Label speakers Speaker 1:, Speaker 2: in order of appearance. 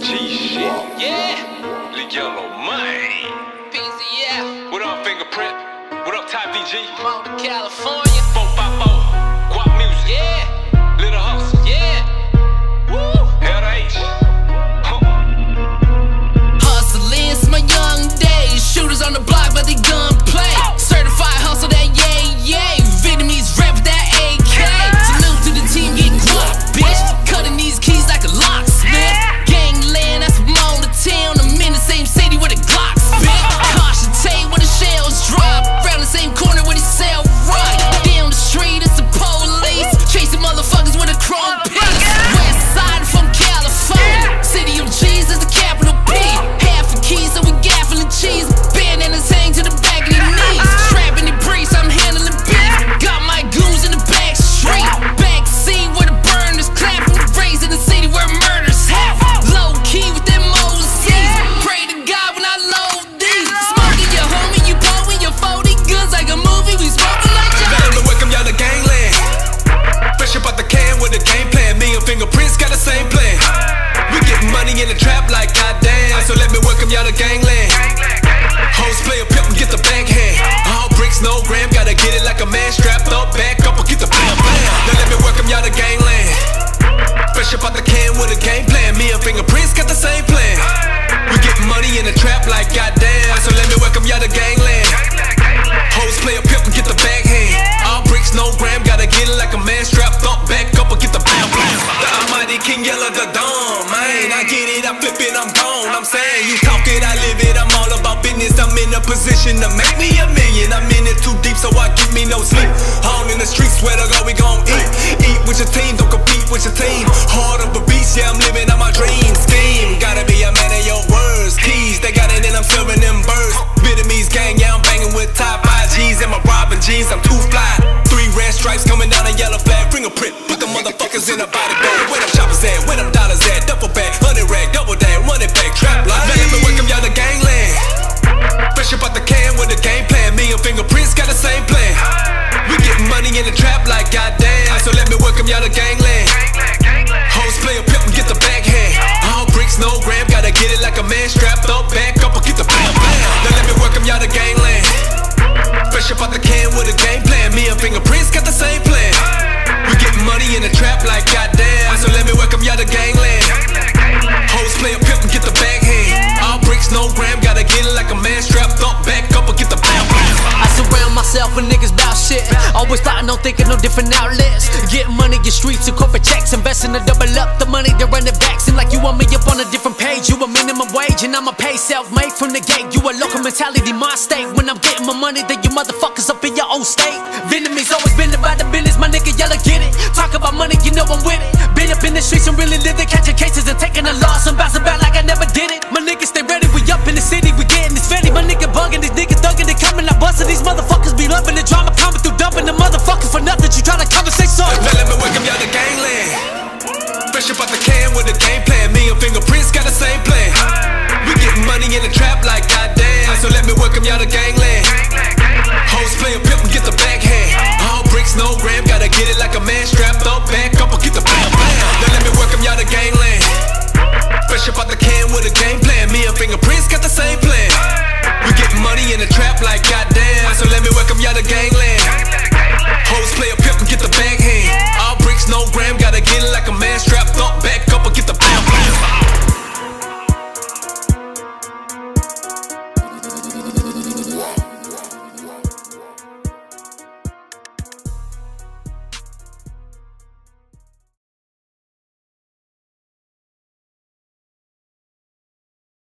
Speaker 1: G shit. Yeah. The yellow man.
Speaker 2: PZF.
Speaker 1: What up, fingerprint? What up, Top DG?
Speaker 2: I'm to
Speaker 3: California. no grand no gram, gotta get it like a man strapped up back up and get the bounce.
Speaker 2: I surround myself with niggas bout shit. Always plotting no thinking no different outlets. Get money, get streets, and corporate checks. Investing to double up the money, they run it back. Seem like you want me up on a different page. You a minimum wage, and I'ma pay self made from the gate. You a local mentality, my state. When I'm getting my money, then you motherfuckers up in your own state. Vietnamese always been about the business, my nigga, y'all get it. Talk about money, you know I'm with it. Been up in the streets and really lived it. Catching cases and taking a loss and bouncing back. fresh up out the can with a game plan. Me and fingerprints got the same plan. We getting money in the trap like goddamn. So let me welcome y'all to gangland.